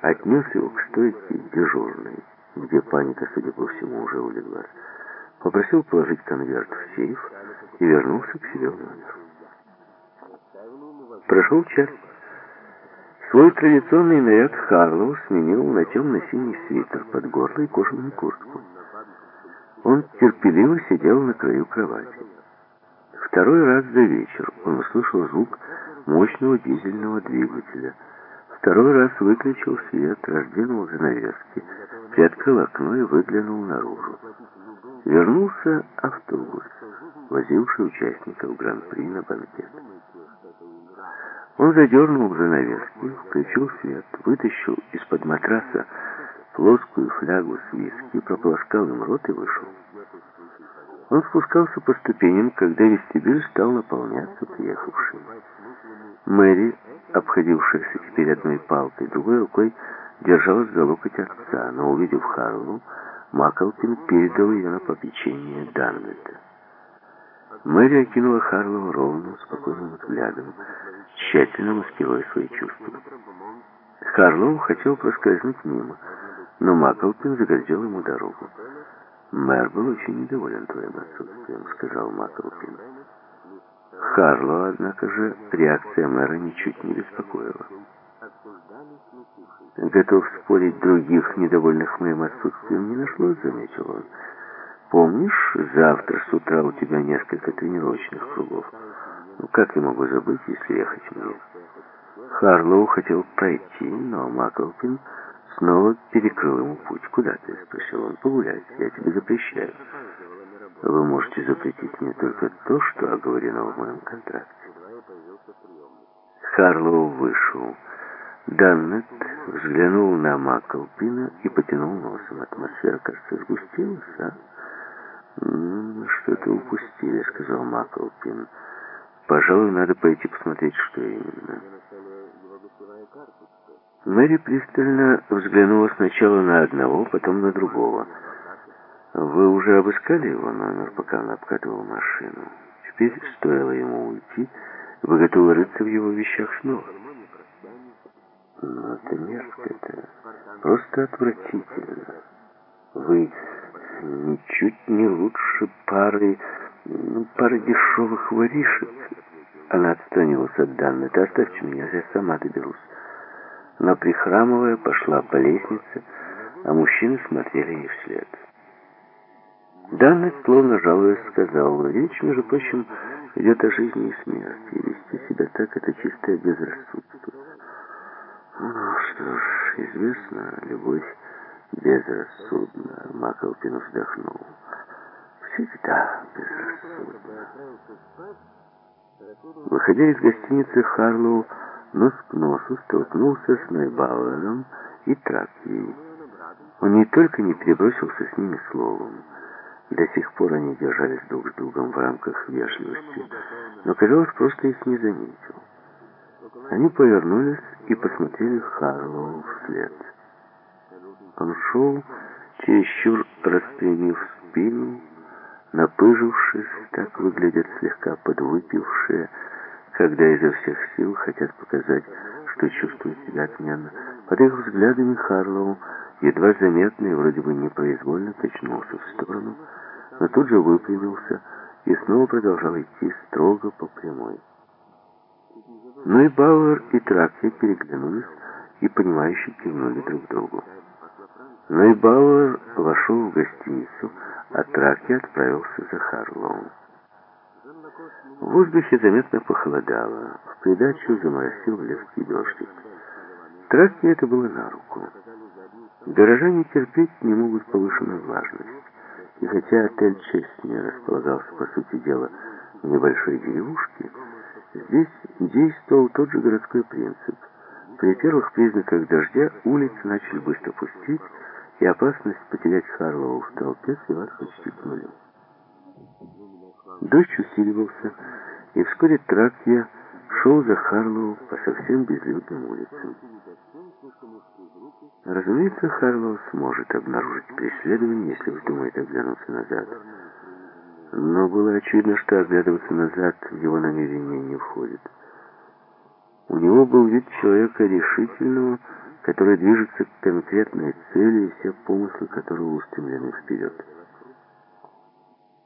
отнес его к стойке дежурной, где паника, судя по всему, уже улеглась. Попросил положить конверт в сейф и вернулся к себе в номер. Прошел час. Свой традиционный наряд Харлоу сменил на темно-синий свитер под горло и кожаную куртку. Он терпеливо сидел на краю кровати. Второй раз за вечер он услышал звук мощного дизельного двигателя. Второй раз выключил свет, раздвинул занавески, приоткрыл окно и выглянул наружу. Вернулся автобус, возивший участников Гран-при на банкет. Он задернул занавески, включил свет, вытащил из-под матраса плоскую флягу с виски, прополоскал им рот и вышел. Он спускался по ступеням, когда вестибюль стал наполняться приехавшими. Мэри, обходившаяся теперь одной палкой, другой рукой держалась за локоть отца, но, увидев Харлу, Маклпин передал ее на попечение Данвита. Мэри окинула Харлоу ровным, спокойным взглядом, тщательно маскируя свои чувства. Харлоу хотел проскользнуть мимо, но Маклпин загородил ему дорогу. «Мэр был очень недоволен твоим отсутствием», — сказал Маклпин. Харлоу, однако же, реакция мэра ничуть не беспокоила. «Готов спорить, других недовольных моим отсутствием не нашлось», — заметил он. «Помнишь, завтра с утра у тебя несколько тренировочных кругов? Ну, как я могу забыть, если ехать мне?» Харлоу хотел пройти, но Маклпин снова перекрыл ему путь. «Куда ты?» — спросил он. «Погулять. Я тебе запрещаю. Вы можете запретить мне только то, что оговорено в моем контракте». Харлоу вышел. Даннет взглянул на Маклпина и потянул носом. Атмосфера, кажется, сгустилась, а? «Что-то упустили», — сказал Маклпин. «Пожалуй, надо пойти посмотреть, что именно». Мэри пристально взглянула сначала на одного, потом на другого. «Вы уже обыскали его номер, пока он обкатывал машину? Теперь, стоило ему уйти, вы готовы рыться в его вещах снова?» «Ну, это мерзко, это просто отвратительно. Вы ничуть не лучше пары, ну, пары дешевых воришек». Она отстранилась от Данны. «Оставьте меня, я сама доберусь» но, прихрамывая, пошла по лестнице, а мужчины смотрели ей вслед. Данный, словно жалуясь, сказал, речь, между прочим, идет о жизни и смерти, и вести себя так — это чистое безрассудство. Ну что ж, известно, любовь безрассудна. Маклпин вздохнул. Всегда безрассудна. Выходя из гостиницы, Харлоу нос к носу столкнулся с Нойбауэром и Тракией. Он не только не перебросился с ними словом, до сих пор они держались друг с другом в рамках вежливости, но, казалось, просто их не заметил. Они повернулись и посмотрели Харлоу вслед. Он шел, чересчур распрямив спину, напыжившись, так выглядят слегка подвыпившие, когда изо всех сил хотят показать, что чувствуют себя отменно. Под их взглядами Харлоу, едва заметно и вроде бы непроизвольно, качнулся в сторону, но тут же выпрямился и снова продолжал идти строго по прямой. Но и Бауэр, и Тракия переглянулись и, понимающе кивнули друг другу. Но и Бауэр вошел в гостиницу, а Тракия отправился за Харлоу. В воздухе заметно похолодало. В придачу заморосил легкий дождик. Трассе это было на руку. Горожане терпеть не могут повышенную влажность. И хотя отель «Честни» располагался, по сути дела, в небольшой деревушке, здесь действовал тот же городской принцип. При первых признаках дождя улицы начали быстро пустить, и опасность потерять Харлоу в толпе свелась почти к нулю. Дождь усиливался, и вскоре Тракья шел за Харлоу по совсем безлюдным улицам. Разумеется, Харлоу сможет обнаружить преследование, если вздумает оглянуться назад. Но было очевидно, что оглядываться назад в его намерение не входит. У него был вид человека решительного, который движется к конкретной цели и все помыслы которого устремлены вперед.